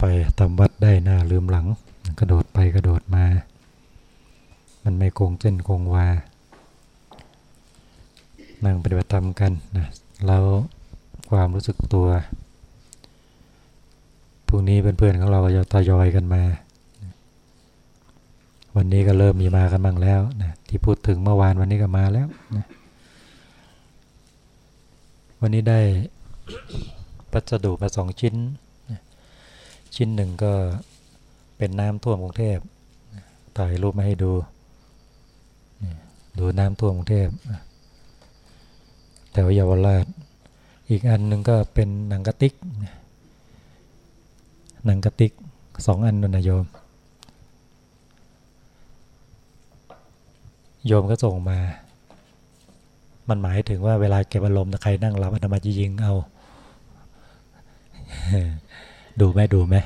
ไปทำวัดได้หน้าลืมหลัง กระโดดไปกระโดดมา มันไม่คงเส้นคงวา นั่งปฏิบัติธรรมกันนะแล้วความรู้สึกตัวพรุ่งนี้เพื่อนๆของเราก็จะทยอยกันมา วันนี้ก็เริ่มมีมากันบ้างแล้วนะที่พูดถึงเมื่อวานวันนี้ก็มาแล้วนะวันนี้ได้พัสดุมาสองชิ้น ชิ้นหนึ่งก็เป็นน้ำท่วมกรุงเทพถ่ายรูปมาให้ดู ดูน้ำท่วมกรุงเทพแถวเยาวราช อีกอันหนึ่งก็เป็นหนังกระติกหนังกระติกสองอันนนโยม โยมก็ส่งมา มันหมายถึงว่าเวลาเก็บอารมณ์ใครนั่งรับอาตมาจะยิงเอา ดูไหมดูไหม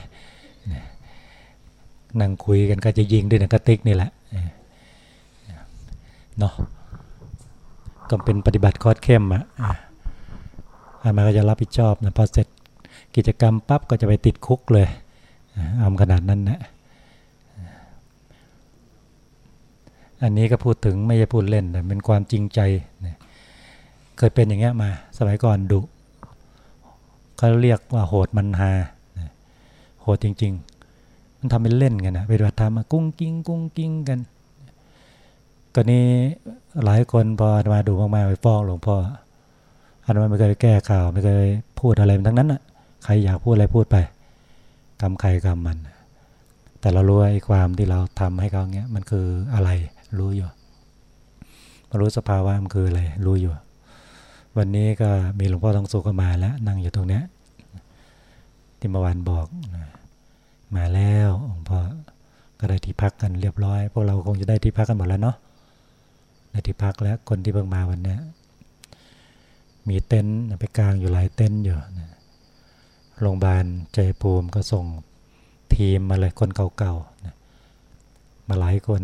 นั่งคุยกันก็จะยิงด้วยหนังกระติกนี่แหละเนาะก็เป็นปฏิบัติคอร์สเข้มอะอามาก็จะรับผิดชอบนะพอเสร็จกิจกรรมปั๊บก็จะไปติดคุกเลยอำขนาดนั้นนะอันนี้ก็พูดถึงไม่ใช่พูดเล่นแต่เป็นความจริงใจเคยเป็นอย่างเงี้ยมา สมัยก่อนดุเขาเรียกว่าโหดมันหา โหดจริง ๆ มันทำเป็นเล่นกันนะไปดูทำมากุ้งกิ้งกุ้งกิ้งกันก็นี้หลายคนพอมาดูมากๆไปฟ้องหลวงพ่ออันนั้นไม่เคยแก้ข่าวไม่เคยพูดอะไรทั้งนั้นอะใครอยากพูดอะไรพูดไปกรรมใครกรรมมัน แต่เรารู้ไอ้ความที่เราทำให้เขาเงี้ยมันคืออะไรรู้อยู่มารู้สภาวะมันคืออะไรรู้อยู่ วันนี้ก็มีหลวงพ่อทองสุขมาแล้ว นั่งอยู่ตรงเนี้ยที่เมื่อวานบอก มาแล้วหลวงพ่อก็ได้ที่พักกันเรียบร้อย พวกเราคงจะได้ที่พักกันหมดแล้วเนาะในที่พักแล้วคนที่เพิ่งมาวันนี้มีเต็นท์ไปกลางอยู่หลายเต็นท์อยู่โรงพยาบาลใจภูมิก็ส่งทีมมาเลยคนเก่าๆมาหลายคน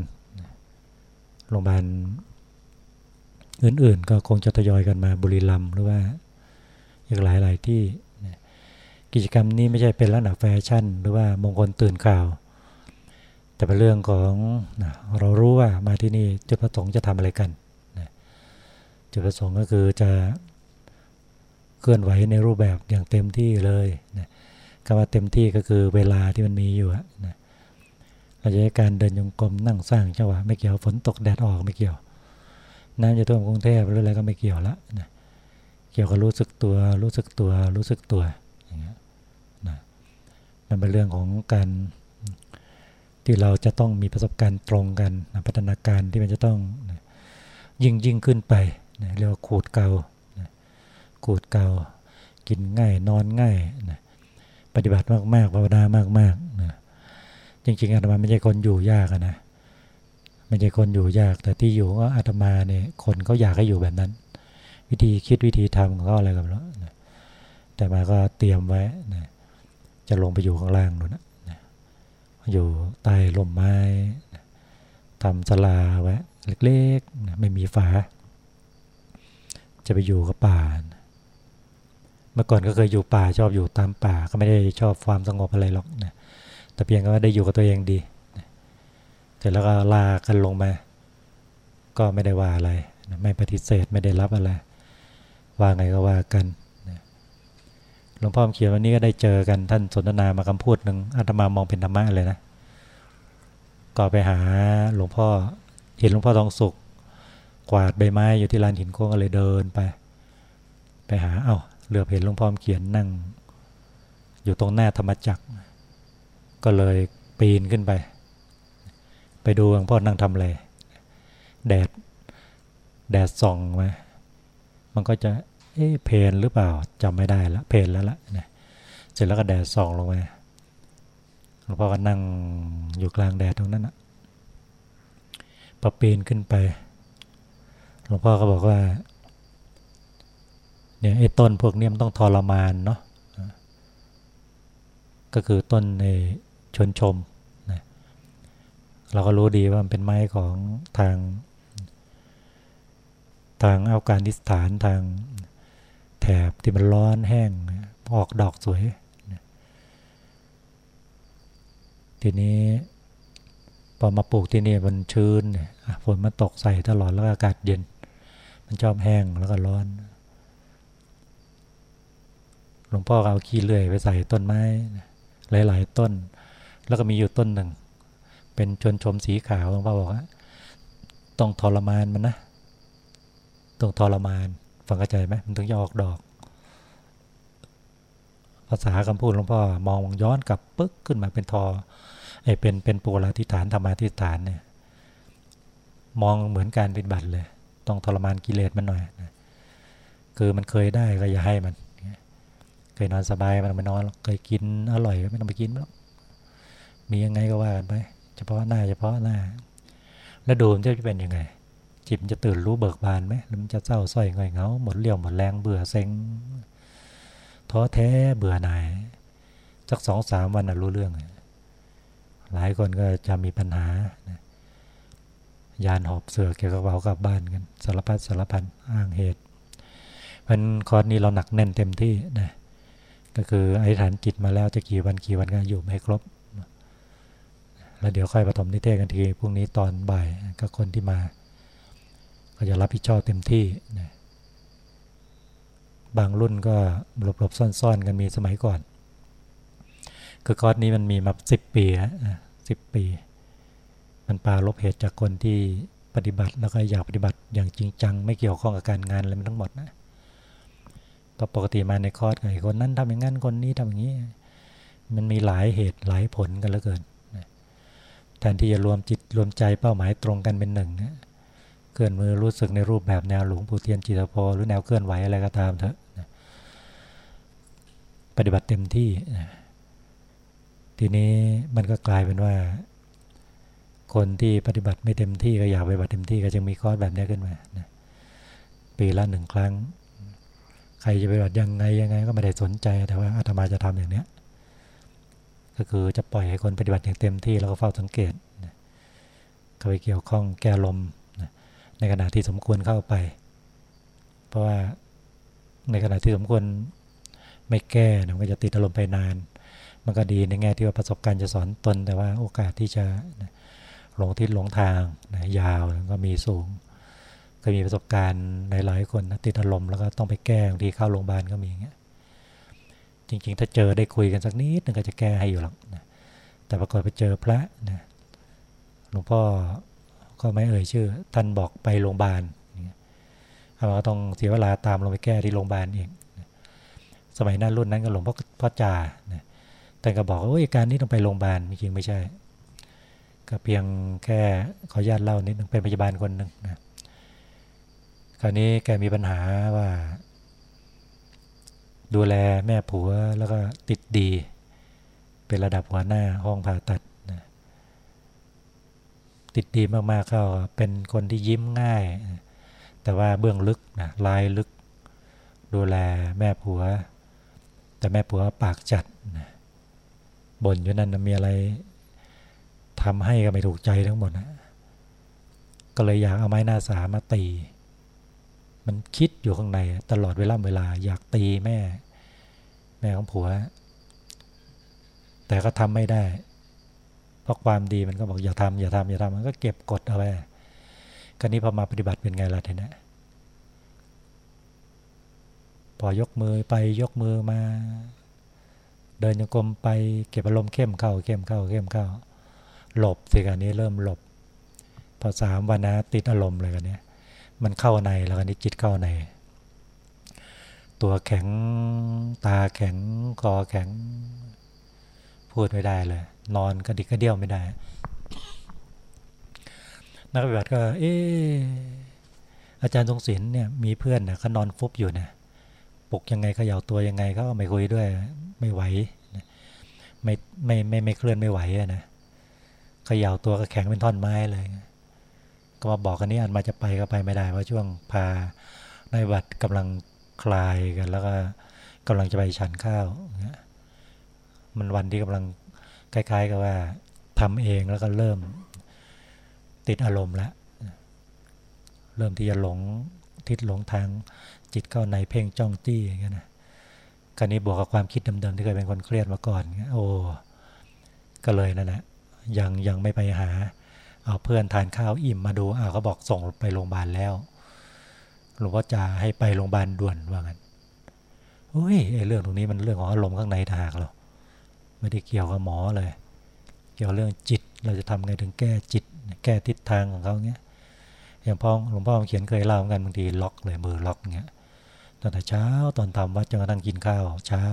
โรงพยาบาลอื่นๆ ก็คงจะทยอยกันมาบุรีรัมย์หรือว่าอีกหลายๆที่ กิจกรรมนี้ไม่ใช่เป็นลักษณะแฟชั่น หรือว่ามงคลตื่นข่าว แต่เป็นเรื่องของเรารู้ว่ามาที่นี่จุดประสงค์จะทำอะไรกันจุดประสงค์ก็คือจะเคลื่อนไหวในรูปแบบอย่างเต็มที่เลยนะคำว่าเต็มที่ก็คือเวลาที่มันมีอยู่นะเราจะใช้การเดินยงกลมนั่งสร้างจังหวะไม่เกี่ยวฝนตกแดดออกไม่เกี่ยวน้ำจะท่วมกรุงเทพหรืออะไรก็ไม่เกี่ยวละนะเกี่ยวกับรู้สึกตัวรู้สึกตัวรู้สึกตัวอย่างเงี้ยนะ มันเป็นเรื่องของการที่เราจะต้องมีประสบการณ์ตรงกันนะพัฒนาการที่มันจะต้องนะยิ่งยิ่งขึ้นไปนะเรียกว่าขูดเกานะขูดเกา กินง่ายนอนง่ายนะปฏิบัติมากๆภาวนามากๆนะจริงๆอาตมาไม่ใช่คนอยู่ยากนะไม่ใช่คนอยู่ยาก แต่ที่อยู่ก็อาตมาเนี่ยคนเขาอยากให้อยู่แบบนั้น วิธีคิดวิธีทำของเขาอะไรกับเราแต่มาก็เตรียมไว้นะ จะลงไปอยู่ข้างล่างนู่นนะอยู่ใต้ร่มไม้ทำสลาไว้เล็กๆ ไม่มีฝา จะไปอยู่กับป่า เมื่อก่อนก็เคยอยู่ป่าชอบอยู่ตามป่าก็ไม่ได้ชอบความสงบอะไรหรอกนะแต่เพียงก็ได้อยู่กับตัวเองดีเสร็จแล้วก็ลากันลงมา ก็ไม่ได้ว่าอะไร ไม่ปฏิเสธไม่ได้รับอะไร ว่าไงก็ว่ากัน หลวงพ่อเขียนวันนี้ก็ได้เจอกันท่านสนทนามาคำพูดหนึ่งอาตมามองเป็นธรรมะเลยนะก็ไปหาหลวงพ่อเห็นหลวงพ่อทองสุกกวาดใบไม้อยู่ที่ลานหินโค้งก็เลยเดินไป ไปหาเอา้าเหลือเห็นหลวงพ่อเขียนนั่ง อยู่ตรงหน้าธรรมจักร ก็เลยปีนขึ้นไป ไปดูหลวงพ่อนั่งทำอะไรแดดแดดส่องมามันก็จะ เอ๊ะเพนหรือเปล่าจำไม่ได้ละเพนแล้วละนะเสร็จแล้วก็แดดส่องลงมาหลวงพ่อก็นั่งอยู่กลางแดดตรงนั้นนะพอปีนขึ้นไปหลวงพ่อก็บอกว่าเนี่ยไอ้ต้นพวกนี้มันต้องทรมานเนาะก็คือต้นในชนชมนะเราก็รู้ดีว่ามันเป็นไม้ของทาง ทางอัฟกานิสถานทาง แถบที่มันร้อนแห้งออกดอกสวย ทีนี้พอมาปลูกที่นี่มันชื้นฝนมันตกใส่ตลอดแล้วอากาศเย็น มันชอบแห้งแล้วก็ร้อน หลวงพ่อเอาขี้เลื่อยไปใส่ต้นไม้ หลาย ๆ ต้น แล้วก็มีอยู่ต้นหนึ่ง เป็นชนชมสีขาวหลวงพ่อบอกว่าต้องทรมานมันนะ ต้องทรมาน ฟังเข้าใจไหมมันถึงจะออกดอก ภาษาคำพูดหลวงพ่อมองย้อนกลับปึ๊กขึ้นมาเป็นทอไอเป็นเป็นปุราธิฐานธรรมาธิฐานเนี่ยมองเหมือนการปฏิบัติเลย ต้องทรมานกิเลสมันหน่อยนะคือมันเคยได้ก็อย่าให้มัน เคยนอนสบายมันไม่นอนเคยกินอร่อยไม่ต้องไปกินหรอกมียังไงก็ว่ากันไป เฉพาะหน้าเฉพาะหน้า แล้วดูมันจะเป็นยังไง จิตมันจะตื่นรู้เบิกบานไหมหรือมันจะเศร้าส้อยง่อยเงาหมดเรี่ยวหมดแรงเบื่อเซ็งท้อแท้เบื่อหน่ายสักสองสามวันนะรู้เรื่อง หลายคนก็จะมีปัญหายานหอบเสือเกี่ยวกับเบากลับบ้านกันสารพัดสารพันอ้างเหตุมันคอร์สนี้เราหนักแน่นเต็มที่นะก็คือไอ้ฐานจิตมาแล้วจะกี่วันกี่วันก็อยู่ไม่ครบ แล้วเดี๋ยวค่อยปฐมนิเทศกันทีพรุ่งนี้ตอนบ่ายก็คนที่มา ก็จะรับผิดชอบเต็มที่นะบางรุ่นก็หลบๆซ่อนๆ กันมีสมัยก่อน คือคอร์สนี้มันมีมาสิบปีฮะสิบปี มันปาลบเหตุจากคนที่ปฏิบัติแล้วก็อยากปฏิบัติอย่างจริงจัง ไม่เกี่ยวข้องกับการงานอะไรมันทั้งหมดนะก็ปกติมาในคอร์สไงคนนั้นทำอย่างนั้นคนนี้ทำอย่างนี้ มันมีหลายเหตุหลายผลกันเหลือเกินแทนที่จะรวมจิตรวมใจเป้าหมายตรงกันเป็นหนึ่งนะ เคลื่อนมือรู้สึกในรูปแบบแนวหลวงปู่เทียนจิตโพหรือแนวเคลื่อนไหวอะไรก็ตามเถอะปฏิบัติเต็มที่ ทีนี้มันก็กลายเป็นว่า คนที่ปฏิบัติไม่เต็มที่ก็อยากปฏิบัติเต็มที่ก็จึงมีคอร์สแบบนี้ขึ้นมานะปีละหนึ่งครั้ง ใครจะปฏิบัติยังไงยังไงก็ไม่ได้สนใจแต่ว่าอาตมาจะทำอย่างเนี้ยก็คือจะปล่อยให้คนปฏิบัติอย่างเต็มที่แล้วก็เฝ้าสังเกตเข้าไปเกี่ยวข้องแก้ลม ในขณะที่สมควรเข้าไป เพราะว่าในขณะที่สมควรไม่แก้มันก็จะติดอารมณ์ไปนาน มันก็ดีในแง่ที่ว่าประสบการณ์จะสอนตน แต่ว่าโอกาสที่จะหลงทิศหลงทางนะยาวก็มีสูงเคยมีประสบการณ์หลายๆคนนะติดอารมณ์แล้วก็ต้องไปแก้บางทีเข้าโรงพยาบาลก็มีอย่างเงี้ยจริงๆ ถ้าเจอได้คุยกันสักนิดนึงก็จะแก้ให้อยู่หรอกนะแต่ปรากฏไปเจอพระนะหลวงพ่อ ก็ไม่เอ่ยชื่อ ท่านบอกไปโรงพยาบาลเราก็ต้องเสียเวลาตามลงไปแก้ที่โรงพยาบาลเองสมัยนั้นรุ่นนั้นก็หลวงพ่อพ่อจ่านะแต่ก็บอกว่าการนี้ต้องไปโรงพยาบาลจริงไม่ใช่ ก็เพียงแค่ขอญาตเล่านิดนึงเป็นพยาบาลคนหนึ่งนะคราวนี้แกมีปัญหาว่า ดูแลแม่ผัวแล้วก็ติดดี เป็นระดับหัวหน้าห้องผ่าตัด ติดดีมากๆเขาเป็นคนที่ยิ้มง่าย แต่ว่าเบื้องลึกนะลายลึก ดูแลแม่ผัว แต่แม่ผัวปากจัดนะบ่นอยู่นั่นมีอะไรทำให้ก็ไม่ถูกใจทั้งหมดนะก็เลยอยากเอาไม้หน้าสามาตี มันคิดอยู่ข้างในตลอดเวลาเวลา อยากตีแม่ แม่ของผัว แต่ก็ทำไม่ได้ เพราะความดีมันก็บอกอย่าทำอย่าทำอย่าทำมันก็เก็บกดเอาไว้คราวนี้พอมาปฏิบัติเป็นไงล่ะทีนี้พอยกมือไปยกมือมา เดินโยกมไปเก็บอารมณ์เข้มเข้าเข้มเข้าเข้มเข้า หลบสิกันนี้เริ่มหลบ พอสามวันนะติดอารมณ์เลยกันนี้มันเข้าในแล้วกันนี้จิตเข้าใน ตัวแข็งตาแข็งคอแข็ง พูดไม่ได้เลย นอนกระดิกกระเดี่ยวไม่ได้ นักปฏิบัติก็ เอออาจารย์ทรงศิลป์เนี่ยมีเพื่อนนะเขานอนฟุบอยู่นะปลุกยังไงเขย่าตัวยังไงเขาไม่คุยด้วยไม่ไหวไม่ไม่ไม่ไม่เคลื่อนไม่ไหวนะเขย่าตัวก็แข็งเป็นท่อนไม้เลยก็มาบอกกันนี้อันมาจะไปก็ไปไม่ได้เพราะช่วงพาในวัดกำลังคลายกัน แล้วก็กำลังจะไปฉันข้าวมันวันที่กำลัง คล้าย ๆ กับว่าทำเองแล้วก็เริ่มติดอารมณ์แล้วเริ่มที่จะหลงทิศหลงทางจิตเข้าในเพ่งจ้องจี้อย่างเงี้ยนะการนี้บวกกับความคิดเดิมๆที่เคยเป็นคนเครียดมาก่อนโอ้ก็เลยนั่นแหละยังยังไม่ไปหา เอาเพื่อนทานข้าวอิ่มมาดูอ้าวเขาบอกส่งไปโรงพยาบาลแล้วหลวงพ่อจะให้ไปโรงพยาบาลด่วนว่างั้นเฮ้ยไอ้เรื่องตรงนี้มันเรื่องของอารมณ์ข้างในทหากเรา ไม่ได้เกี่ยวกับหมอเลย เกี่ยวเรื่องจิตเราจะทำไงถึงแก้จิต แก้ทิศทางของเขาเงี้ยอย่างพ่อหลวงพ่อเขียนเคยเล่าเหมือนกันบางทีล็อกเลยมือล็อกเงี้ยตอนแต่เช้าตอนทำวัดจนกระทั่งกินข้าวเช้า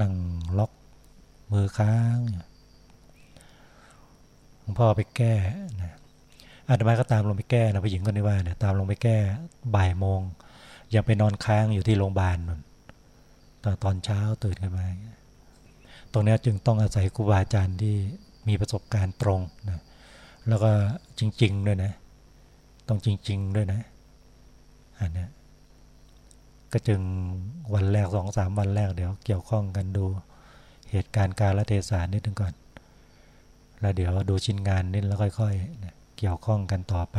นั่งล็อกมือค้างหลวงพ่อไปแก้นะอาตมาก็ตามลงไปแก้นะผู้หญิงคนนี้ว่าเนี่ยตามลงไปแก้บ่ายโมงยังไปนอนค้างอยู่ที่โรงพยาบาลนนตอนตอนเช้าตื่นขึ้นมา ตรงนี้จึงต้องอาศัยครูบาอาจารย์ที่มีประสบการณ์ตรงนะแล้วก็จริง ๆ ด้วยนะ ต้องจริง ๆ ด้วยนะอันนี้ก็จึงวันแรกสองสามวันแรกเดี๋ยวเกี่ยวข้องกันดูเหตุการณ์การละเทศานิดนึงก่อน แล้วเดี๋ยวดูชิ้นงานนิดแล้วค่อยๆเกี่ยวข้องกันต่อไป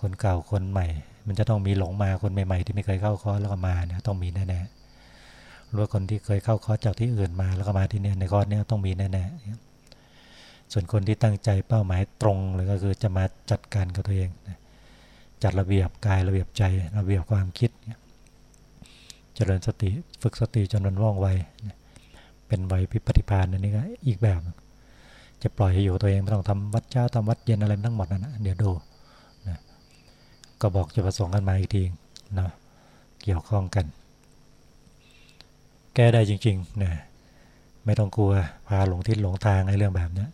คนเก่าคนใหม่ มันจะต้องมีหลงมาคนใหม่ๆ ที่ไม่เคยเข้าคอร์สแล้วก็มาเนี่ยต้องมีแน่ๆ หรือคนที่เคยเข้าคอร์สจากที่อื่นมาแล้วก็มาที่เนี่ยในคอร์สเนี่ยต้องมีแน่ๆส่วนคนที่ตั้งใจเป้าหมายตรงเลยก็คือจะมาจัดการกับตัวเองจัดระเบียบกายระเบียบใจระเบียบความคิดเจริญสติฝึกสติจนมันว่องไวเป็นไวพิปฏิพานอันนี้ก็อีกแบบ จะปล่อยให้อยู่ตัวเองไม่ต้องทำวัดเช้าทำวัดเย็นอะไรทั้งหมดนะเดี๋ยวดูนะก็บอกจะประสงค์กันมาอีกทีนะเกี่ยวข้องกัน แก้ได้จริงๆนะไม่ต้องกลัวพาหลงทิศหลงทางในเรื่องแบบนี้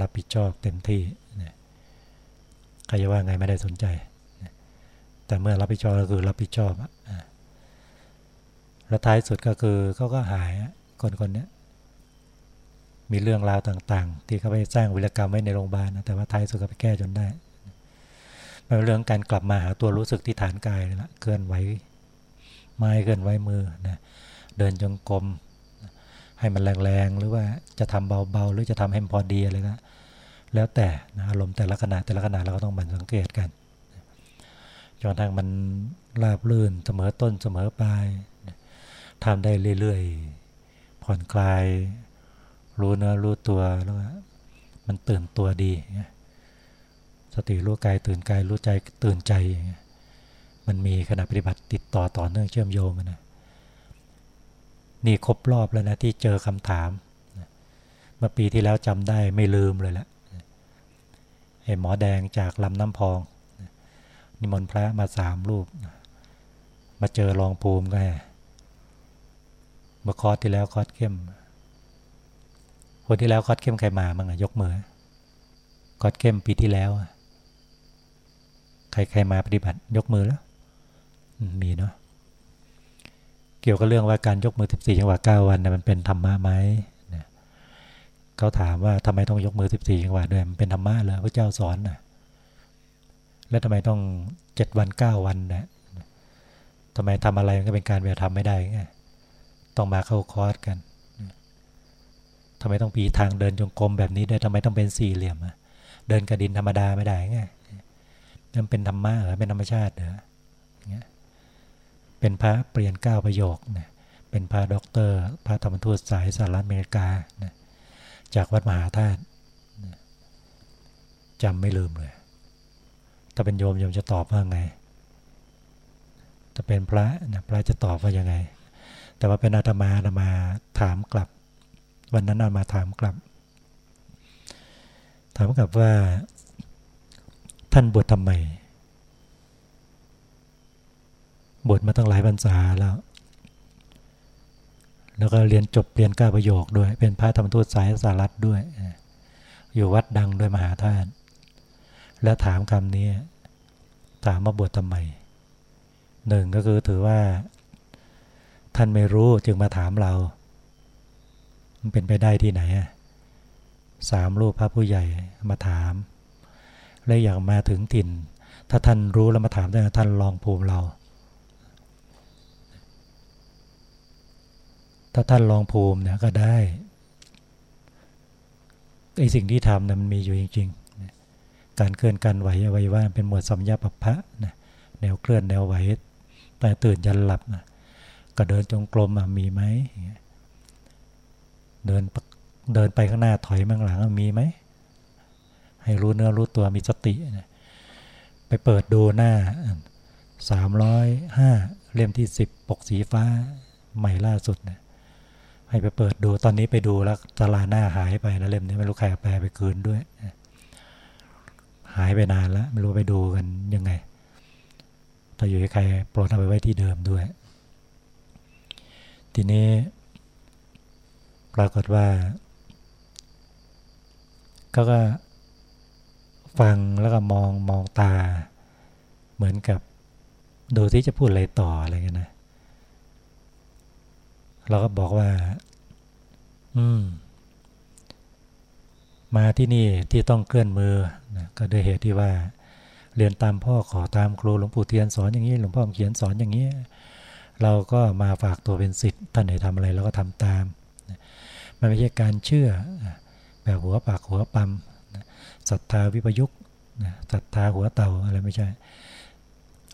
รับผิดชอบเต็มที่นะใครจะว่าไงไม่ได้สนใจแต่เมื่อรับผิดชอบก็คือรับผิดชอบอะแล้วท้ายสุดก็คือเขาก็หายคนคนนี้มีเรื่องราวต่างๆ ที่เขาไปสร้างวิรกรรมไว้ในโรงพยาบาลนะแต่ว่าท้ายสุดก็ไปแก้จนได้เป็นเรื่องการกลับมาหาตัวรู้สึกที่ฐานกายนะเคลื่อนไหวไม้เคลื่อนไหวมือนะ เดินจงกรมให้มันแรงๆหรือว่าจะทำเบาๆหรือจะทำให้พอดีอะไรก็แล้วแต่นะอารมณ์แต่ละขณะแต่ละขณะเราก็ต้องมันสังเกตกันจนทั้งมันราบลื่นเสมอต้นเสมอปลายทำได้เรื่อยๆ ผ่อนคลาย รู้เนื้อรู้ตัวแล้วมันตื่นตัวดี สติรู้กายตื่นกายรู้ใจตื่นใจ มันมีขณะปฏิบัติติดต่อต่อเนื่องเชื่อมโยงนะ นี่ครบรอบแล้วนะที่เจอคำถามเมื่อปีที่แล้วจำได้ไม่ลืมเลยแหละไอ้หมอแดงจากลำน้ำพองนิมนต์พระมาสามรูป มาเจอรองภูมิก็เมื่อคอร์สที่แล้วคอร์สเข้ม คนที่แล้วคอร์สเข้มใครมาบ้างอะยกมือคอร์สเข้มปีที่แล้วใครใครมาปฏิบัติยกมือแล้ว มีเนาะ กี่ยวกับเรื่องว่าการยกมือ 14 จังหวะ 9 วันมันเป็นธรรมะไหมเขาถามว่าทำไมต้องยกมือ 14 จังหวะด้วยมันเป็นธรรมะเลยพระเจ้าสอนนะแล้วทำไมต้องเจ็ดวันเก้าวันนะทำไมทำอะไรมันก็เป็นการแบบทำไม่ได้ไงต้องมาเข้าคอร์สกันทำไมต้องปีทางเดินจงกรมแบบนี้ด้วยทำไมต้องเป็นสี่เหลี่ยมเดินกระดินธรรมดาไม่ได้ไงมันเป็นธรรมะเหรอเป็นธรรมชาติเหรอ เป็นพระเปลี่ยนเก้าประโยคนะเป็นพระด็อกเตอร์ พระธรรมทูตสายสหรัฐอเมริกานะจากวัดมหาธาตุจำไม่ลืมเลยถ้าเป็นโยมโยมจะตอบว่าไงถ้าเป็นพระนะพระจะตอบว่ายังไง แต่ว่าเป็นอาตมาอาตมาถามกลับ วันนั้นอาตมาถามกลับ ถามกลับว่าท่านบวชทำไม บวชมาตั้งหลายพรรษาแล้ว แล้วก็เรียนจบเรียนก้าประโยคด้วย เป็นพระธรรมทูตสายสารัตด้วย อยู่วัดดังด้วยมหาธาตุ แล้วถามคำนี้ถามมาบวชทำไม หนึ่งก็คือถือว่า ท่านไม่รู้จึงมาถามเรา มันเป็นไปได้ที่ไหนสามรูปพระผู้ใหญ่มาถาม และอยากมาถึงถิ่น ถ้าท่านรู้แล้วมาถามได้ท่านลองภูมิเรา ถ้าท่านลองภูมิเนี่ยก็ได้ไอสิ่งที่ทำนะมันมีอยู่จริงๆ การเคลื่อนการไหวอวัยวะเป็นหมวดสัมยาปภะนะแนวเคลื่อนแนวไหวแต่ตื่นยันหลับนะก็เดินจงกรมมีไหมเดินเดินไปข้างหน้าถอยมาข้างหลังมีไหมให้รู้เนื้อรู้ตัวมีสติไปเปิดดูหน้าสามร้อยห้าเล่มที่สิบปกสีฟ้าใหม่ล่าสุดนะ ให้ไปเปิดดูตอนนี้ไปดูแล้วตลาดหน้าหายไปนะเล่มนี้ไม่รู้ใครแปลไปคืนด้วย หายไปนานแล้วไม่รู้ไปดูกันยังไงถ้าอยู่ให้ใครโปรดเอาไปไว้ที่เดิมด้วย ทีนี้ปรากฏว่าก็ก็ฟังแล้วก็มองมองตา เหมือนกับดูที่จะพูดอะไรต่ออะไรเงี้ยนะ เราก็บอกว่า อืม มาที่นี่ที่ต้องเคลื่อนมือนะก็ด้วยเหตุที่ว่า เรียนตามพ่อขอตามครูหลวงปู่เทียนสอนอย่างนี้ หลวงพ่อเขียนสอนอย่างนี้ เราก็มาฝากตัวเป็นสิทธิ์ท่านไหนทำอะไรเราก็ทำตาม มันไม่ใช่การเชื่อแบบหัวปากหัวปั๊มศรัทธาวิปยุกศรัทธาหัวเต่าอะไรไม่ใช่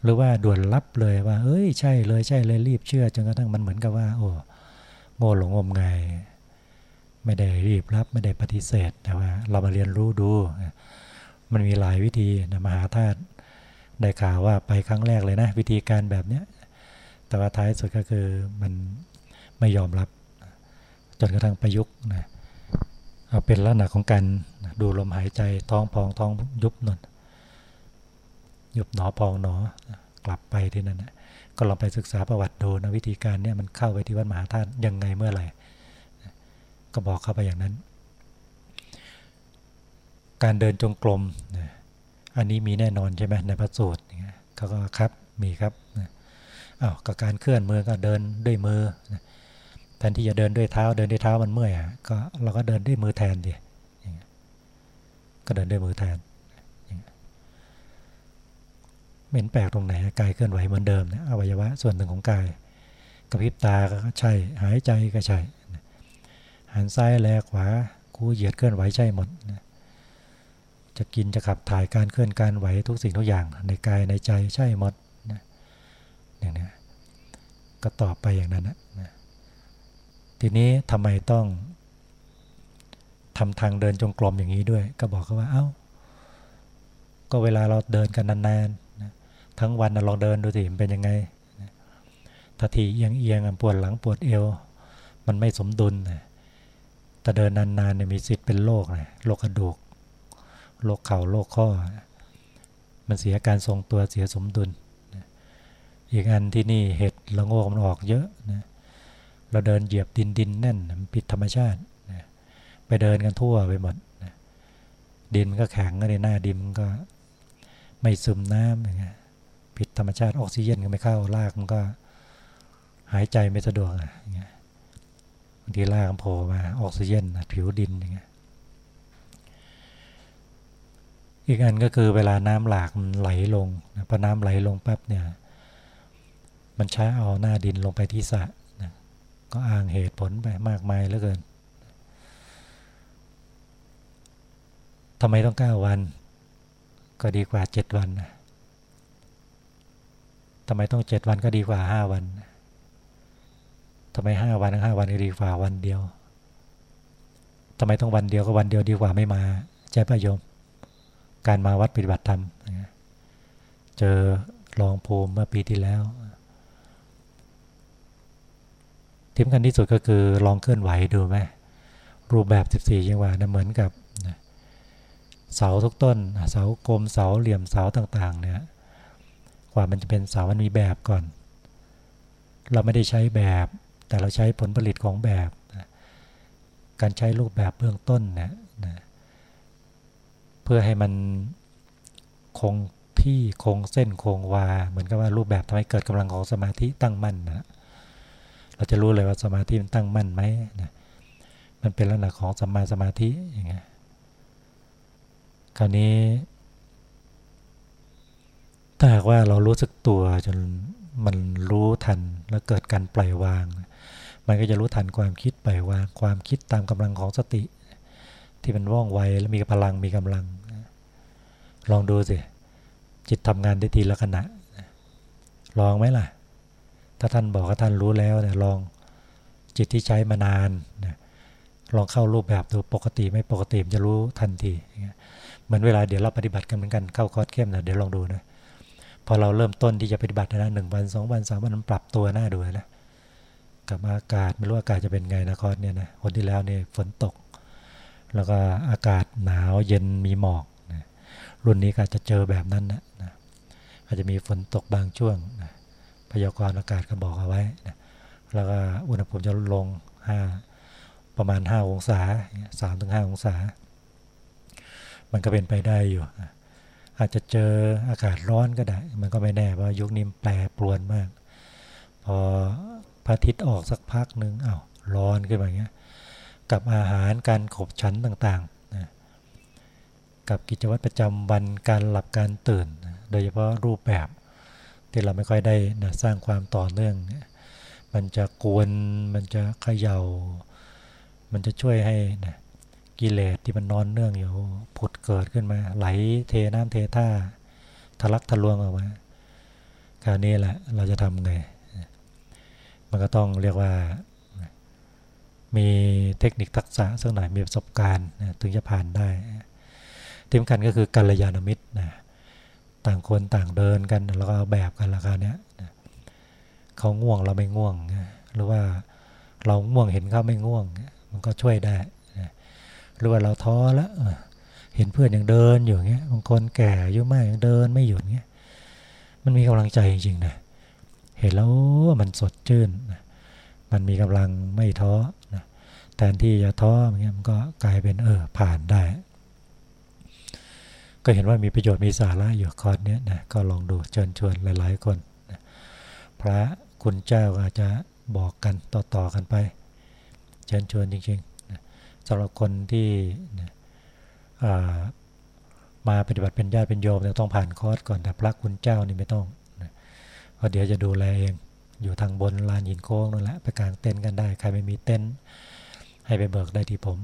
หรือว่าด่วนรับเลยว่า เอ้ยใช่เลยใช่เลยรีบเชื่อจนกระทั่งมันเหมือนกับว่า โอ้ โง่หลงงมงายไม่ได้รีบรับไม่ได้ปฏิเสธแต่ว่าเรามาเรียนรู้ดู มันมีหลายวิธีนะมหาธาตุได้ข่าวว่าไปครั้งแรกเลยนะ วิธีการแบบเนี้ยแต่ว่าท้ายสุดก็คือมันไม่ยอมรับ จนกระทั่งประยุกต์นะเอาเป็นลักษณะของการดูลมหายใจท้องพองท้องยุบนนยุบหนอพองหนอกลับไปที่นั่นนะ ก็ลองไปศึกษาประวัติดูนะวิธีการเนี่ยมันเข้าไปที่วัดมหาธาตุยังไงเมื่อไหร่ก็บอกเข้าไปอย่างนั้น การเดินจงกรมอันนี้มีแน่นอนใช่ไหมในพระสูตรเขาก็ครับมีครับอ้าวกับการเคลื่อนมือก็เดินด้วยมือแทนที่จะเดินด้วยเท้า เดินด้วยเท้ามันเมื่อยอะก็เราก็เดินด้วยมือแทนดิก็เดินด้วยมือแทน ไม่เห็นแปลกตรงไหนกายเคลื่อนไหวเหมือนเดิมนะอวัยวะส่วนหนึ่งของกายกระพริบตาก็ใช่ หายใจก็ใช่หันซ้ายแลขวาคู่เหยียดเคลื่อนไหวใช่หมดจะกินจะขับถ่ายการเคลื่อนการไหวทุกสิ่งทุกอย่างในกายในใจใช่หมดนะอย่างนี้ก็ตอบไปอย่างนั้นนะทีนี้ทำไมต้องทำทางเดินจงกรมอย่างนี้ด้วย ก็บอกเขาว่าเอา้า ก็เวลาเราเดินกันนาน ทั้งวันลองเดินดูสิเป็นยังไงถ้าทีเอียงเอียงปวดหลังปวดเอว มันไม่สมดุลแต่เดินนานๆเนี่ยมีสิทธิ์เป็นโรคเลยโรคกระดูกโรคเข่าโรคข้อ มันเสียการทรงตัวเสียสมดุลอีกอันที่นี่เห็ดละโงกมันออกเยอะนะเราเดินเหยียบดินดินแน่นมันผิดธรรมชาติไปเดินกันทั่วไปหมดดินก็แข็งในหน้าดินก็ไม่ซึมน้ำอย่างเงี้ย ผิดธรรมชาติออกซิเจนก็ไม่เข้ารากมันก็หายใจไม่สะดวกอย่างเงี้ยบางทีรากมันโผล่มาออกซิเจนผิวดินอย่างเงี้ยอีกอันก็คือเวลาน้ำหลากมันไหลลงพอน้ำไหลลงปั๊บเนี่ย มันใช้เอาหน้าดินลงไปที่สระก็อ้างเหตุผลไปมากมายเหลือเกินทำไมต้องเก้าวัน ก็ดีกว่าเจ็ดวัน ทำไมต้องเจ็ดวันก็ดีกว่าห้าวันทำไมห้าวันห้าวันก็ดีกว่าวันเดียวทำไมต้องวันเดียวก็วันเดียวดีกว่าไม่มาใช่ปะโยม การมาวัดปฏิบัติธรรมเจอรองภูมิเมื่อปีที่แล้วที่สำคัญที่สุดก็คือลองเคลื่อนไหวดูไหมรูปแบบ 14จังหวะนะเหมือนกับเสาทุกต้น เสากลมเสาเหลี่ยมเสาต่าง ๆ เนี่ย กว่ามันจะเป็นเสามันมีแบบก่อน เราไม่ได้ใช้แบบ แต่เราใช้ผลผลิตของแบบการใช้รูปแบบเบื้องต้นนี่ยเพื่อให้มันคงที่คงเส้นคงวา เหมือนกับว่ารูปแบบทำให้เกิดกำลังของสมาธิตั้งมั่นนะเราจะรู้เลยว่าสมาธิมันตั้งมั่นไหมนะมันเป็นลักษณะของสัมมาสมาธิอย่างเงี้ยคราวนี้ ถ้าหากว่าเรารู้สึกตัวจนมันรู้ทันแล้วเกิดการปล่อยวาง มันก็จะรู้ทันความคิดปล่อยวาง ความคิดตามกำลังของสติ ที่มันว่องไวและมีพลังมีกำลัง ลองดูสิจิตทำงานได้ทีละขณะลองไหมล่ะ ถ้าท่านบอกว่าท่านรู้แล้วเนี่ยลองจิตที่ใช้มานานนะลองเข้ารูปแบบดูปกติไม่ปกติจะรู้ทันทีเหมือนเวลาเดี๋ยวเราปฏิบัติกันเหมือนกันเข้าคอร์สเข้มนะเดี๋ยวลองดูนะ พอเราเริ่มต้นที่จะปฏิบัตินะหนึ่งวันสองวันสามวันมันปรับตัวหน้าดูนะกับอากาศไม่รู้อากาศจะเป็นไงนะครเนี่ยนะคนที่แล้วเนี่ยฝนตก แล้วก็อากาศหนาวเย็นมีหมอกนะรุ่นนี้ก็จะเจอแบบนั้นนะนะอาจจะมีฝนตกบางช่วงนะพยากรณ์อากาศก็บอกเอาไว้นะแล้วก็อุณหภูมิจะลดลง5ประมาณ 5 องศา3ถึง5องศา มันก็เป็นไปได้อยู่ อาจจะเจออากาศร้อนก็ได้ มันก็ไม่แน่เพราะยุคนี้แปรปรวนมาก พอพระอาทิตย์ออกสักพักหนึ่งอา้าวร้อนขึ้นมาเงี้ย กับอาหารการขบฉันต่างๆนะกับกิจวัตรประจำวันการหลับการตื่นนะโดยเฉพาะรูปแบบที่เราไม่ค่อยได้นะสร้างความต่อเนื่อง มันจะกวน มันจะเขยา่า มันจะช่วยให้นะ กิเลสที่มันนอนเนื่องอยู่ผุดเกิดขึ้นมา ไหลเทน้ำเทท่าทะลักทะลวงออกมาคราวนี้แหละเราจะทำไง มันก็ต้องเรียกว่า มีเทคนิคทักษะสักหน่อยมีประสบการณ์ถึงจะผ่านได้ที่สำคัญก็คือกัลยาณมิตรนะต่างคนต่างเดินกันแล้วก็แบบกันราคาเนี้ยเขาง่วงเราไม่ง่วง หรือว่าเราง่วงเห็นเขาไม่ง่วง มันก็ช่วยได้ หรือว่าเราท้อแล้วเห็นเพื่อนยังเดินอยู่เงี้ยบางคนแก่อายุมากยังเดินไม่หยุดเงี้ยมันมีกำลังใจจริงๆนะเห็นแล้วมันสดชื่นมันมีกำลังไม่ท้อนะแทนที่จะท้ออย่างเงี้ยมันก็กลายเป็นเออผ่านได้ ก็เห็นว่ามีประโยชน์มีสาระอยู่คอร์สนี้นะก็ลองดูเชิญชวนหลายๆคนพระคุณเจ้าอาจจะบอกกันต่อๆกันไป เชิญชวนจริงๆ สำหรับคนที่มาปฏิบัติเป็นญาติเป็นโยมต้องผ่านคอร์สก่อนแต่พระคุณเจ้านี่ไม่ต้องเพราะเดี๋ยวจะดูแลเองอยู่ทางบนลานหินโค้งนั่นแหละไปกางเต็นท์กันได้ ใครไม่มีเต็นท์ให้ไปเบิกได้ที่ผม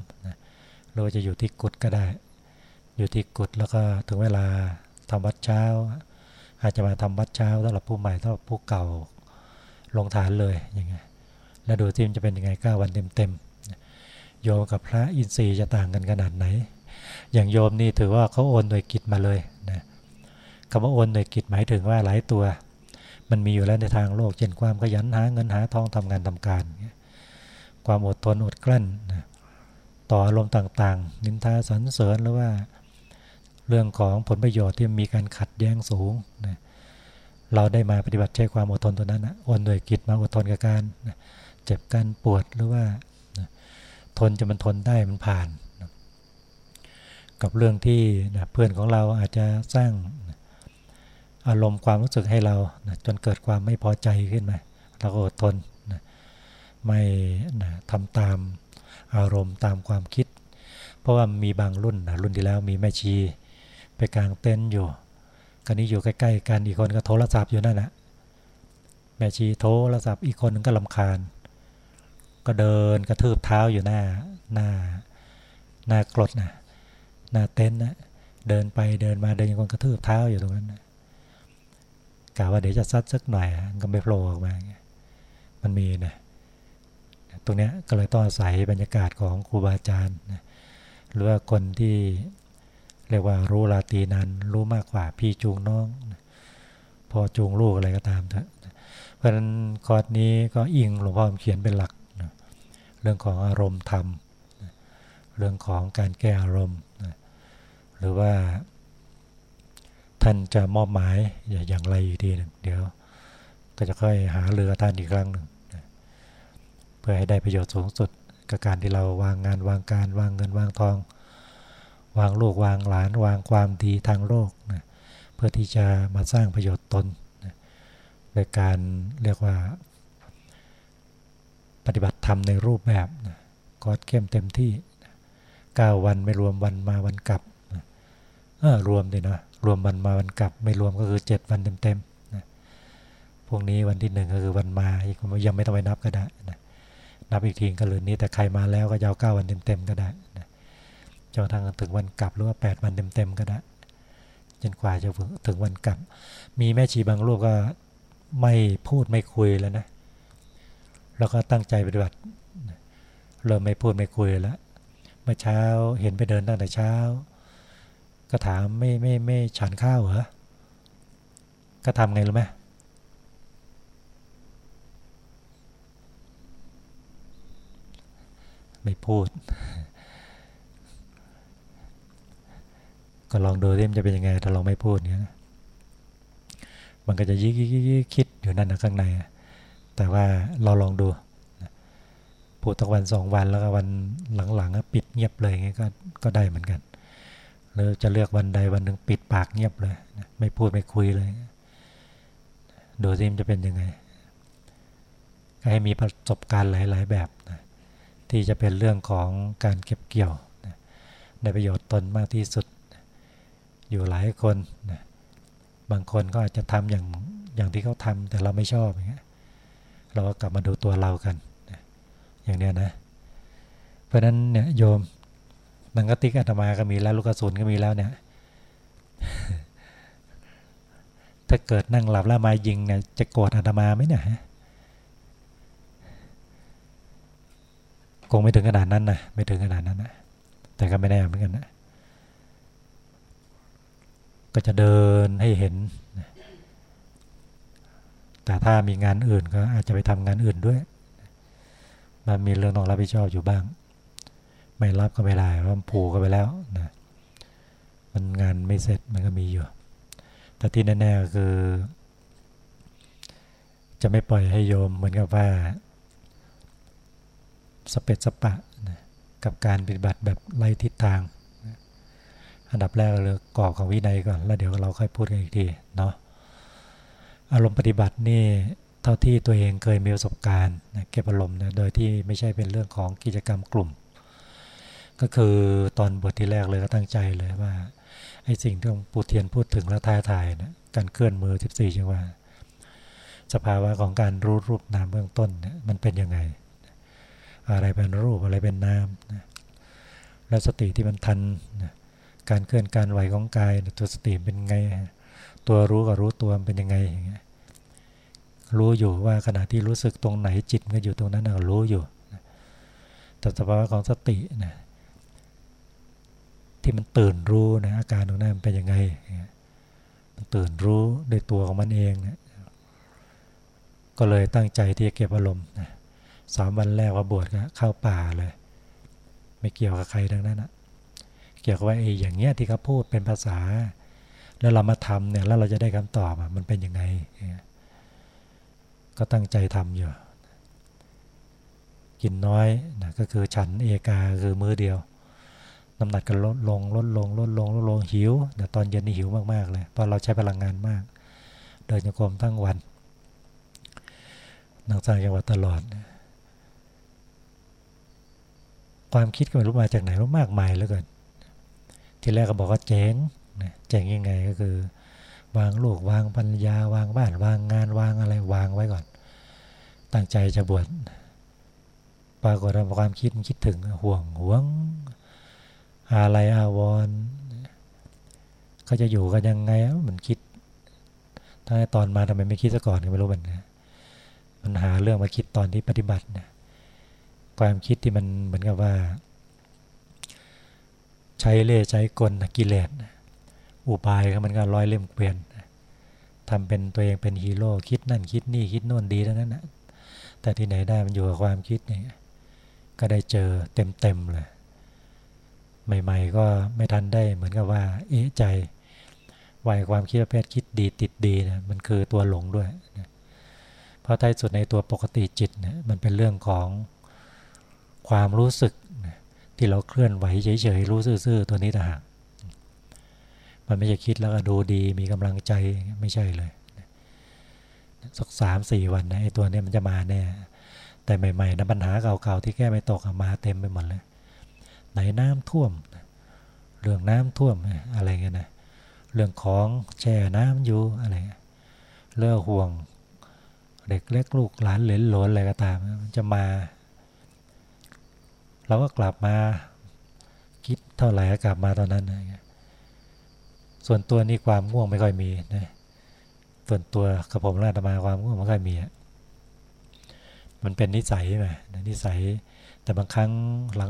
หรือว่าจะอยู่ที่กุดก็ได้ อยู่ที่กุดแล้วก็ถึงเวลาทำวัดเช้า อาจจะมาทำวัดเช้าสำหรับผู้ใหม่สำหรับผู้เก่าลงฐานเลยอย่างเงี้ยแล้วดูทีมจะเป็นยังไงก้าวันเต็มๆ โยมกับพระอินทรีย์จะต่างกันขนาดไหน อย่างโยมนี่ถือว่าเขาโอนหน่วยกิจมาเลยนะคำว่าโอนหน่วยกิจหมายถึงว่าหลายตัว มันมีอยู่แล้วในทางโลกเช่นความขยันหาเงินหาทองทำงานทำการ ความอดทนอดกลั้นนะต่ออารมณ์ต่างๆ นินทาสรรเสริญหรือว่าเรื่องของผลประโยชน์ที่มีการขัดแย้งสูงนะเราได้มาปฏิบัติใช้ความอดทนตัวนั้นนะอดหน่วยกิจมาอดทนกับการนะเจ็บการปวดหรือว่า ทนจะมันทนได้มันผ่านนะกับเรื่องที่นะเพื่อนของเราอาจจะสร้างนะอารมณ์ความรู้สึกให้เรานะจนเกิดความไม่พอใจขึ้นมาเราก็อดทนนะไม่นะทำตามอารมณ์ตามความคิด เพราะว่ามีบางรุ่นนะรุ่นที่แล้วมีแม่ชี ไปกลางเต็นท์อยู่กันนี้อยู่ใกล้ๆกันอีกคนก็โทรศัพท์อยู่นั่นแหละแม่ชีโทรศัพท์อีกคนนึงก็ลำคาญ ก็เดินกระทืบเท้าอยู่หน้าหน้าหน้ากรดนะหน้าเต็นท์นะเดินไปเดินมาเดินยังคนกระทืบเท้าอยู่ตรงนั้นนะกะว่าเดี๋ยวจะซัดสักหน่อยก็ไม่โผล่ออกมามันมีนะตรงนี้ก็เลยต้องอาศัยบรรยากาศของครูบาอาจารย์นะหรือว่าคนที่เรียกว่ารู้ลาตีนั้นรู้มากกว่าพี่จูงน้อง พอจูงลูกอะไรก็ตามเถอะเพราะฉะนั้นคอร์สนี้ก็อิงหลวงพ่อเขียนเป็นหลัก เรื่องของอารมณ์ธรรม เรื่องของการแก้อารมณ์หรือว่าท่านจะมอบหมายอย่างไรอีกทีหนึ่งเดี๋ยว ก็จะค่อยหาเรือท่านอีกครั้งหนึ่งเพื่อให้ได้ประโยชน์สูงสุดกับการที่เราวางงานวางการวางเงินวางทอง วางลูกวางหลาน วางความดีทางโลกนะเพื่อที่จะมาสร้างประโยชน์ตนนะโดยการเรียกว่า ปฏิบัติธรรมในรูปแบบนะกอดเข้มเต็มที่9วันไม่รวมวันมาวันกลับนะเออรวมดินะรวมวันมาวันกลับ ไม่รวมก็คือ7วันเต็มๆนะพวกนี้วันที่หนึ่งก็คือวันมาอีกยังไม่ต้องไปนับก็ได้นะนับอีกทีก็เลยนี้แต่ใครมาแล้วก็ยาวเก้าวันเต็มๆก็ได้จนกระทั่งถึงวันกลับหรือว่า8วันเต็มๆก็ได้จนกว่าจะถึงวันกลับ มีแม่ชีบางรูปก็ไม่พูดไม่คุยแล้วนะ แล้วก็ตั้งใจปฏิบัติเริ่มไม่พูดไม่คุยแล้วเมื่อเช้าเห็นไปเดินตั้งแต่เช้า ก็ถามไม่ไม่ไม่ฉันข้าวเหรอก็ทำไงรู้ไหมไม่พูด ก็ลองดูที่มันจะเป็นยังไง ถ้าลองไม่พูดเนี้ยมันก็จะยิกยิกยิกคิดอยู่นั่นนะข้างใน แต่ว่าเราลองดูพูดตั้งวันสองวันแล้วก็วันหลังๆปิดเงียบเลยงี้ก็ก็ได้เหมือนกันหรือจะเลือกวันใดวันหนึ่งปิดปากเงียบเลย ไม่พูดไม่คุยเลย ดูซิมจะเป็นยังไงก็ให้มีประสบการณ์หลาย ๆ แบบนะที่จะเป็นเรื่องของการเก็บเกี่ยวนะได้ประโยชน์ตนมากที่สุดอยู่หลายคนนะบางคนก็อาจจะทำอย่างอย่างที่เขาทำแต่เราไม่ชอบอย่างเงี้ย เราก็กลับมาดูตัวเรากัน อย่างเนี้ยนะ เพราะนั้นเนี่ยโยมนังกติกอาตมาก็มีแล้วลูกกระสุนก็มีแล้วเนี่ย ถ้าเกิดนั่งหลับแล้วมายิงเนี่ยจะโกรธอาตมาไหมเนี่ยคงไม่ถึงขนาดนั้นนะไม่ถึงขนาดนั้นนะแต่ก็ไม่แน่เหมือนกันนะก็จะเดินให้เห็น แต่ถ้ามีงานอื่นก็อาจจะไปทำงานอื่นด้วย มันมีเรื่องต้องรับผิดชอบอยู่บ้าง ไม่รับก็ไม่ได้เพราะผูกก็ไปแล้วนะมันงานไม่เสร็จมันก็มีอยู่ แต่ที่แน่ๆก็คือ จะไม่ปล่อยให้โยมเหมือนกับว่าสเปดสปะนะกับการปฏิบัติแบบไล่ทิศทาง อันดับแรกเลยก่อของวินัยก่อน แล้วเดี๋ยวเราค่อยพูดกันอีกทีเนาะ อารมณ์ปฏิบัตินี่เท่าที่ตัวเองเคยมีประสบการณ์เก็บอารมณ์นะโดยที่ไม่ใช่เป็นเรื่องของกิจกรรมกลุ่ม ก็คือตอนบทที่แรกเลยก็ตั้งใจเลยว่าไอ้สิ่งที่ปูเทียนพูดถึงแล้วท้าทายนะการเคลื่อนมือ 14จังหวะสภาวะของการรู้รูปนามเบื้องต้นนะมันเป็นยังไง อะไรเป็นรูปอะไรเป็นนามนะแล้วสติที่มันทันนะการเคลื่อนการไหวของกายตัวสติเป็นไง ตัวรู้กับรู้ตัวมันเป็นยังไงอย่างเงี้ยรู้อยู่ว่าขณะที่รู้สึกตรงไหนจิตก็อยู่ตรงนั้นเรารู้อยู่แต่สภาวะของสตินะที่มันตื่นรู้นะอาการตรงนั้นมันเป็นยังไงมันตื่นรู้ด้วยตัวของมันเองนะก็เลยตั้งใจที่จะเก็บอารมณ์นะสามวันแรกว่าบวชก็เข้าป่าเลย ไม่เกี่ยวกับใครทั้งนั้นนะเกี่ยวกับว่าไอ้อย่างเงี้ยที่เขาพูดเป็นภาษา แล้วเรามาทำเนี่ยแล้วเราจะได้คำตอบมันเป็นยังไง ก็ตั้งใจทำอยู่ กินน้อยนะก็คือฉันเอกาคือมือเดียวน้ำหนักก็ลดลงลดลงลดลงลดลงหิวแต่ตอนเย็นนี่หิวมากๆเลยเพราะเราใช้พลังงานมาก เดินโยกมทั้งวันนั่งสร้างจังหวัดตลอด ความคิดก็ไม่รู้มาจากไหนรู้มากมายเหลือเกินทีแรกก็บอกว่าเจ๋ง นะเจ๋งยังไงก็คือ วางลูกวางปัญญาวางบ้านวางงานวางอะไรวางไว้ก่อน ตั้งใจจะบวชปรากฏาความคิดคิดถึงห่วงห่วงอะไรอาวรเขาจะอยู่กันยังไงมันคิด ถ้าตอนมาทำไมไม่คิดซะก่อนก็ไม่รู้มันนะมันหาเรื่องมาคิดตอนที่ปฏิบัติเนี่ยความคิดที่มันเหมือนกับว่า ใช้เล่ใช้กลกิเลส อุบายมันก็ร้อยเล่มเกวียนทำเป็นตัวเองเป็นฮีโร่คิดนั่นคิดนี่คิดโน่นดีแล้วนั้นนะแต่ที่ไหนได้มันอยู่กับความคิดนี่ก็ได้เจอเต็มๆเลยใหม่ ๆ ก็ไม่ทันได้เหมือนกับว่า เอ๊ะใจวัยความคิดประเภทคิดดีติดดีนะมันคือตัวหลงด้วยนะเพราะท้ายสุดในตัวปกติจิตนะมันเป็นเรื่องของความรู้สึกที่เราเคลื่อนไหวเฉยๆรู้ซื่อๆตัวนี้ต่างหาก มันไม่ใช่คิดแล้วก็ดูดีมีกำลังใจไม่ใช่เลยสักสามสี่วันนะไอ้ตัวนี้มันจะมาแน่แต่ใหม่ๆนะปัญหาเก่าๆที่แก้ไม่ตกมาเต็มไปหมดเลยไหนน้ำท่วม เรื่องน้ำท่วมอะไรเงี้ยนะเรื่องของแช่น้ำอยู่อะไรเรื่องห่วง เด็กเล็กลูกหลานเหลนหลนอะไรก็ตามมันจะมาเราก็กลับมาคิดเท่าไหร่กลับมาตอนนั้นนะ ส่วนตัวนี้ความง่วงไม่ค่อยมีนะส่วนตัวกระผมราตมาความง่วงไม่ค่อยมีมันเป็นนิสัยไหมนิสัย แต่บางครั้ง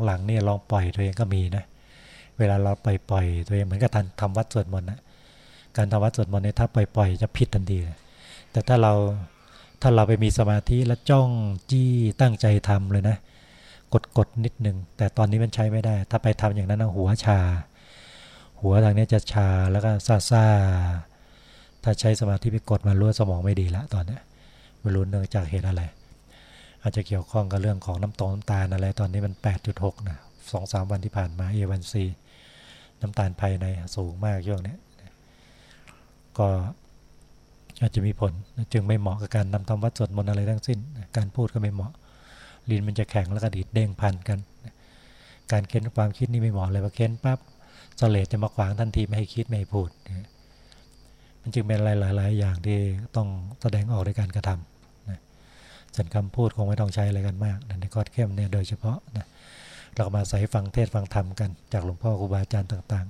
หลังๆนี่ลองปล่อยตัวเองก็มีนะเวลาเราปล่อยปล่อยตัวเองเหมือนกับทำทำวัดสวดมนต์นะการทำวัดสวดมนต์เนี่ยถ้าปล่อยปล่อยจะผิดทันทีแต่ถ้าเราถ้าเราไปมีสมาธิแล้วจ้องจี้ตั้งใจทำเลยนะกดกดนิดนึงแต่ตอนนี้มันใช้ไม่ได้ ถ้าไปทำอย่างนั้นนะหัวชา หัวทางนี้จะชาแล้วก็ซาซาถ้าใช้สมาธิไปกดมารู้สมองไม่ดีละตอนนี้ไม่รู้เนื่องจากเหตุอะไร อาจจะเกี่ยวข้องกับเรื่องของน้ำตาลน้ำตาลอะไรตอนนี้มัน 8.6 นะสองสามวันที่ผ่านมา A1C น้ำตาลภายในสูงมากช่วงนี้ก็อาจจะมีผลจึงไม่เหมาะกับการนำทำวัดสวดมนต์อะไรทั้งสิ้น การพูดก็ไม่เหมาะลิ้นมันจะแข็งแล้วก็ดีดเด้งพันกัน การเค้นความคิดนี่ไม่เหมาะเลยพอเค้นปั๊บ สเลดจะมาขวางทันทีไม่ให้คิดไม่ให้พูด มันจึงเป็นหลาย ๆ อย่างที่ต้องแสดงออกในการกระทำนะส่วนคำพูดคงไม่ต้องใช้อะไรกันมากในกอดเข้มเนี่ยโดยเฉพาะนะเรามาใส่ฟังเทศฟังธรรมกันจากหลวงพ่อครูบาอาจารย์ต่าง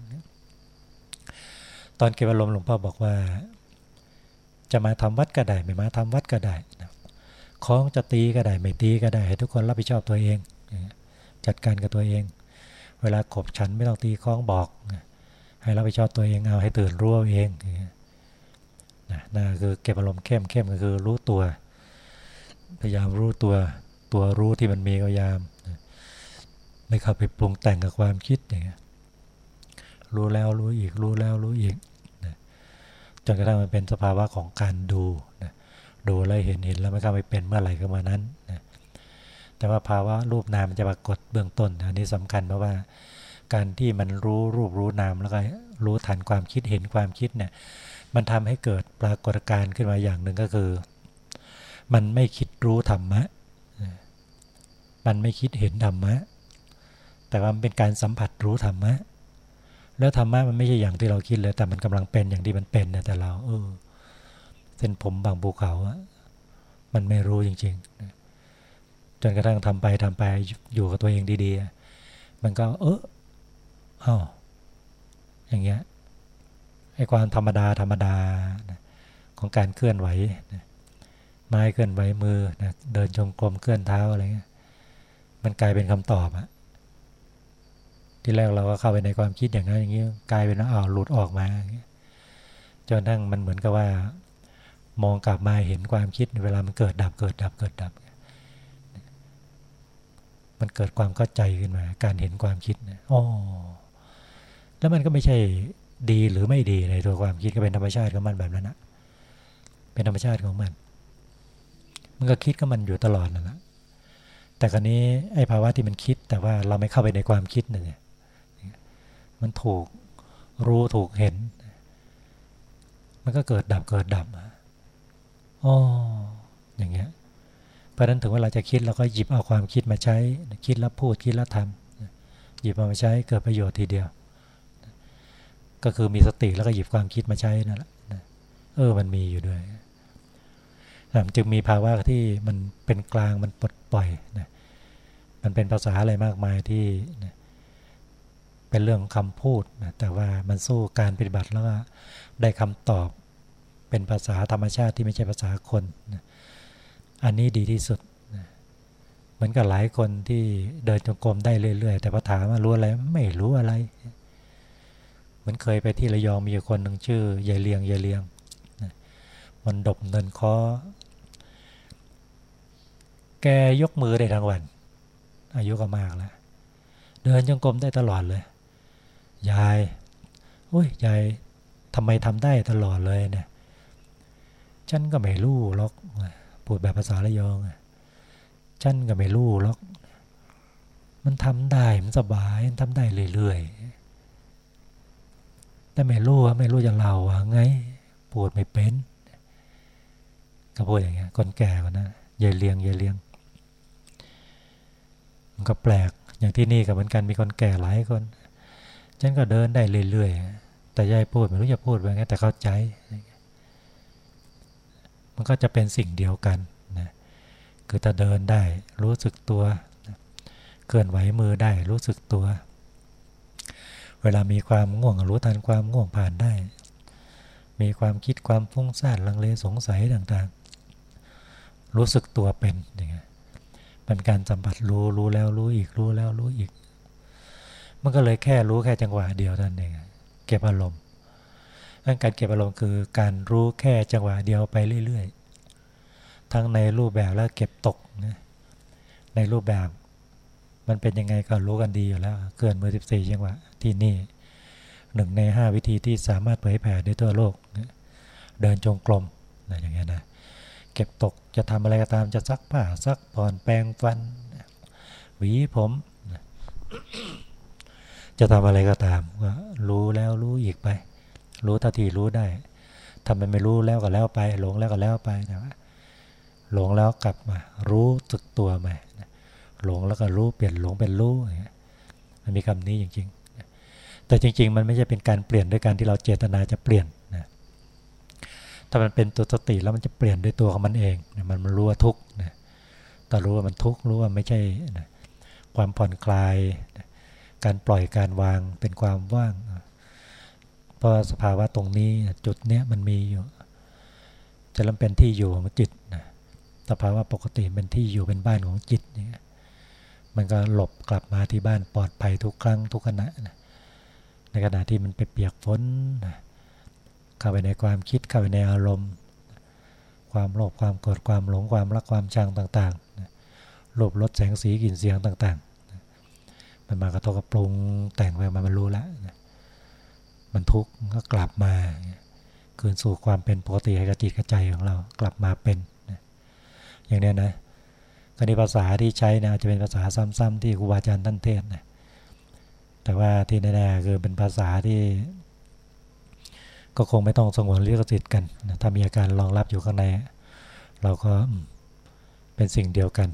ๆ ตอนเก็บอารมณ์หลวงพ่อบอกว่า จะมาทำวัดก็ได้ไม่มาทำวัดก็ได้นะคล้องจะตีก็ได้ไม่ตีก็ได้ให้ทุกคนรับผิดชอบตัวเอง จัดการกับตัวเอง เวลาขบฉันไม่ต้องตีคล้องบอก ให้รับผิดชอบตัวเองเอาให้ตื่นรู้เองนะนั่นคือเก็บอารมณ์เข้มเข้มก็คือรู้ตัว พยายามรู้ตัวตัวรู้ที่มันมีก็พยายามไม่เข้าไปปรุงแต่งกับความคิดอย่างเงี้ยรู้แล้วรู้อีกรู้แล้วรู้อีกจนกระทั่งมันเป็นสภาวะของการดูนะดูแล้วเห็นเห็นแล้วไม่เข้าไปเป็นเมื่อไหร่ก็มานั้นนะ แต่ว่าภาวะรูปนามมันจะปรากฏเบื้องต้น อันนี้สำคัญเพราะว่า การที่มันรู้รูปรู้นามแล้วก็รู้ทันความคิดเห็นความคิดเนี่ย มันทำให้เกิดปรากฏการณ์ขึ้นมาอย่างหนึ่งก็คือ มันไม่คิดรู้ธรรมะ มันไม่คิดเห็นธรรมะ แต่ว่ามันเป็นการสัมผัสรู้ธรรมะ แล้วธรรมะมันไม่ใช่อย่างที่เราคิดเลย แต่มันกำลังเป็นอย่างที่มันเป็นนี่ยแต่เราเออเส้นผมบางภูเขาอะมันไม่รู้จริง ๆ จนกระทั่งทำไปทำไปอยู่กับตัวเองดีๆ มันก็เอออ้าวอย่างเงี้ยไอ้ความธรรมดาธรรมดาของการเคลื่อนไหวไม้เคลื่อนไหวมือนะเดินจงกรมเคลื่อนเท้าอะไรเงี้ยมันกลายเป็นคำตอบอะที่แรกเราก็เข้าไปในความคิดอย่างนั้นอย่างนี้กลายเป็นอ้าวหลุดออกมาจนทั้งมันเหมือนกับว่า มองกลับมาเห็นความคิดเวลามันเกิดดับเกิดดับเกิดดับ มันเกิดความเข้าใจขึ้นมา การเห็นความคิดนะอ๋อแล้วมันก็ไม่ใช่ดีหรือไม่ดีในตัวความคิดก็เป็นธรรมชาติของมันแบบนั้นนะเป็นธรรมชาติของมัน มันก็คิดก็มันอยู่ตลอดนั่นแหละแต่ครนี้ไอ้ภาวะที่มันคิด แต่ว่าเราไม่เข้าไปในความคิดเนี่ยมันถูกรู้ถูกเห็น มันก็เกิดดับเกิดดับอ๋ออย่างเงี้ย เพราะนั้นถึงเวลาจะคิดเราก็หยิบเอาความคิดมาใช้ คิดแล้วพูดคิดแล้วทำหยิบเอามาใช้เกิดประโยชน์ทีเดียว ก็คือมีสติแล้วก็หยิบความคิดมาใช้นั่นแหละเออมันมีอยู่ด้วยจึงมีภาวะที่มันเป็นกลางมันปลดปล่อยนะมันเป็นภาษาอะไรมากมายที่นะเป็นเรื่องคำพูดนะแต่ว่ามันสู้การปฏิบัติแล้วได้คำตอบเป็นภาษาธรรมชาติที่ไม่ใช่ภาษาคนนะ อันนี้ดีที่สุดเหมือนกับหลายคนที่เดินจงกรมได้เรื่อยๆ แต่พอถามว่ารู้อะไรไม่รู้อะไร เหมือนเคยไปที่ระยองมีคนหนึ่งชื่อยายเลียงยายเลียงมันดบเนินคอแกยกมือได้ทั้งวัน อายุก็มากแล้ว เดินจงกรมได้ตลอดเลย ยายโอ้ยยายทำไมทำได้ตลอดเลยเนี่ย ฉันก็ไม่รู้หรอก พูดแบบภาษาระยองฉันก็ไม่รู้หรอก มันทำได้มันสบายมันทำได้เรื่อยๆ แต่ไม่รู้ไม่รู้จะเล่าว่าไงพูดไม่เป็นก็พูดอย่างเงี้ยคนแก่คนนั้นยายเลียงยายเลียง มันก็แปลกอย่างที่นี่ก็เหมือนกันมีคนแก่หลายคนฉันก็เดินได้เรื่อยๆแต่ยายพูดไม่รู้จะพูดว่าไงแต่เข้าใจ มันก็จะเป็นสิ่งเดียวกันนะคือถ้าเดินได้รู้สึกตัวเคลื่อนไหวมือได้รู้สึกตัว เวลามีความง่วงรู้ทันความง่วงผ่านได้ มีความคิดความฟุ้งซ่านลังเลสงสัยต่างๆ รู้สึกตัวเป็นอย่างเงี้ยเป็นการสัมผัสรู้รู้แล้วรู้อีกรู้แล้วรู้อีก มันก็เลยแค่รู้แค่จังหวะเดียวเท่านั้นเองเก็บอารมณ์ การเก็บอารมณ์คือการรู้แค่จังหวะเดียวไปเรื่อยๆ ทั้งในรูปแบบและเก็บตกนะในรูปแบบมันเป็นยังไงก็รู้กันดีอยู่แล้ว เกินมือสิบสี่จังหวะที่นี่หนึ่งในห้าวิธีที่สามารถเผยแผ่ได้ทั่วโลก เดินจงกรมนะอย่างเงี้ยนะเก็บตกจะทำอะไรก็ตามจะซักผ้าซักผ่อนแปรงฟัน หวีผมจะทำอะไรก็ตามก็รู้แล้วรู้อีกไป รู้ทันทีรู้ได้ทำมันไม่รู้แล้วก็แล้วไป หลงแล้วก็แล้วไปแต่ว่าหลงแล้วกลับมา รู้สึกตัวใหม่หลงแล้วก็รู้เปลี่ยนหลงเป็นรู้มันมีคำนี้จริงๆ แต่จริง ๆ มันไม่ใช่เป็นการเปลี่ยนด้วยการที่เราเจตนาจะเปลี่ยนนะถ้ามันเป็นตัวสติแล้วมันจะเปลี่ยนด้วยตัวของมันเองมันรู้ว่าทุกข์นะแต่รู้ว่ามันทุกข์รู้ว่าไม่ใช่นะความผ่อนคลาย การปล่อยการวางเป็นความว่าง เพราะสภาวะตรงนี้จุดเนี้ยมันมีอยู่ จะลำเป็นที่อยู่ของจิตนะสภาวะปกติเป็นที่อยู่เป็นบ้านของจิตเนี่ยมันก็หลบกลับมาที่บ้านปลอดภัยทุกครั้งทุกขณะนะในขณะที่มันไปเปียกฝนนะเข้าไปในความคิดเข้าไปในอารมณ์ ความโลภความโกรธความหลงความรักความชังต่างๆนะโลภรสแสงสีกลิ่นเสียงต่างๆนะมันมากระทบกระปรุงแต่งไปมามันรู้แล้วนะ มันทุกข์ก็กลับมาคืนสู่ความเป็นปกติให้กับจิตกระใจของเรากลับมาเป็นอย่างนี้นะก็ในภาษาที่ใช้นะจะเป็นภาษาซ้ำๆที่ครูบาอาจารย์ท่านเทศนะแต่ว่าที่แน่ๆคือเป็นภาษาที่ ก็คงไม่ต้องสงวนลิขสิทธิ์กันนะถ้ามีอาการรองรับอยู่ข้างใน เราก็เป็นสิ่งเดียวกัน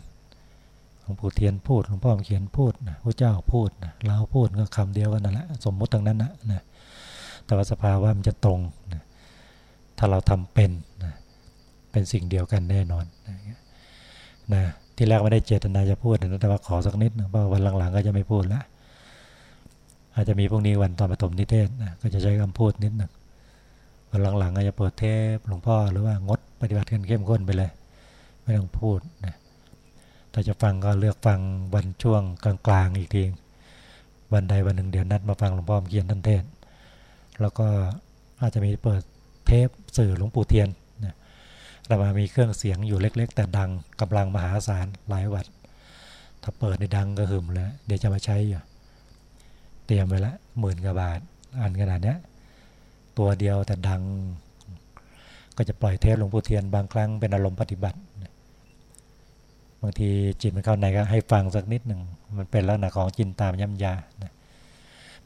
หลวงปู่เทียนพูดหลวงพ่อเขียนพูดนะพระเจ้าพูดนะเราพูดก็คำเดียวกันนั่นแหละสมมุติตรงนั้นนะนะ แต่ว่าสภาวะมันจะตรงนะถ้าเราทำเป็นนะเป็นสิ่งเดียวกันแน่นอนนะนะที่แรกไม่ได้เจตนาจะพูดนะแต่ว่าขอสักนิดนะเพราะวันหลังๆก็จะไม่พูดละอาจจะมีพวกนี้วันตอนปฐมนิเทศนะก็จะใช้คำพูดนิดหนึ่งวันหลังๆก็จะเปิดเทปหลวงพ่อหรือว่างดปฏิบัติกันเข้มข้นไปเลย ไม่ต้องพูดนะถ้าจะฟังก็เลือกฟังวันช่วงกลางๆอีกทีวันใดวันหนึ่งเดี๋ยวนัดมาฟังหลวงพ่อเขียนท่านเทศ แล้วก็อาจจะมีเปิดเทปสื่อหลวงปู่เทียนเรามามีเครื่องเสียงอยู่เล็ก ๆ แต่ดังกำลังมหาศาลหลายวัด ถ้าเปิดในดังก็หึมแล้ว เดี๋ยวจะมาใช้อยู่เตรียมไว้ละหมื่นกว่าบาทอันขนาดนี้ตัวเดียวแต่ดัง ก็จะปล่อยเทปหลวงปู่เทียนบางครั้งเป็นอารมณ์ปฏิบัติบางทีจิตมันเข้าในก็ให้ฟังสักนิดหนึ่งมันเป็นลักษณะของจินตามย่ำยา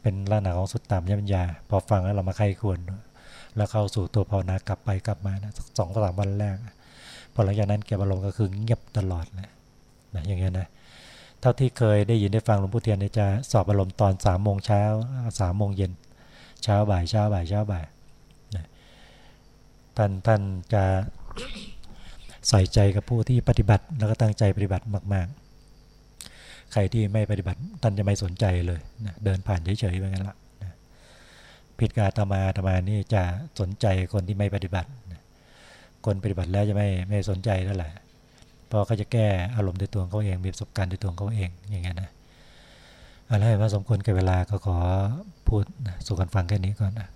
เป็นลักษณะของสุดตามย่ำยาพอฟังแล้วเรามาใครควร แล้วเข้าสู่ตัวภาวนากลับไปกลับมานะสองสามวันแรกพอหลังจากนั้นเก็บอารมณ์ก็คือเงียบตลอดนะนะอย่างเงี้ยนะเท่าที่เคยได้ยินได้ฟังหลวงพ่อเทียนจะสอบอารมณ์ตอนสามโมงเช้าสามโมงเย็นเช้าบ่ายเช้าบ่ายเช้าบ่ายนะท่านท่านจะใส่ใจกับผู้ที่ปฏิบัติแล้วก็ตั้งใจปฏิบัติมาก ๆ ใครที่ไม่ปฏิบัติท่านจะไม่สนใจเลยนะเดินผ่านเฉยๆไปงั้นละผิดกาตมาตมานี่จะสนใจคนที่ไม่ปฏิบัติคนปฏิบัติแล้วจะไม่ไม่สนใจเท่าไหร่พราะเขาจะแก้อารมณ์ด้วยตัวเขาเองมีประสบการณ์ด้วยตัวเขาเองอย่างเงี้ยนะอะไรว่าสมควรกับเวลาก็ขอพูดสู่กันฟังแค่นี้ก่อนนะ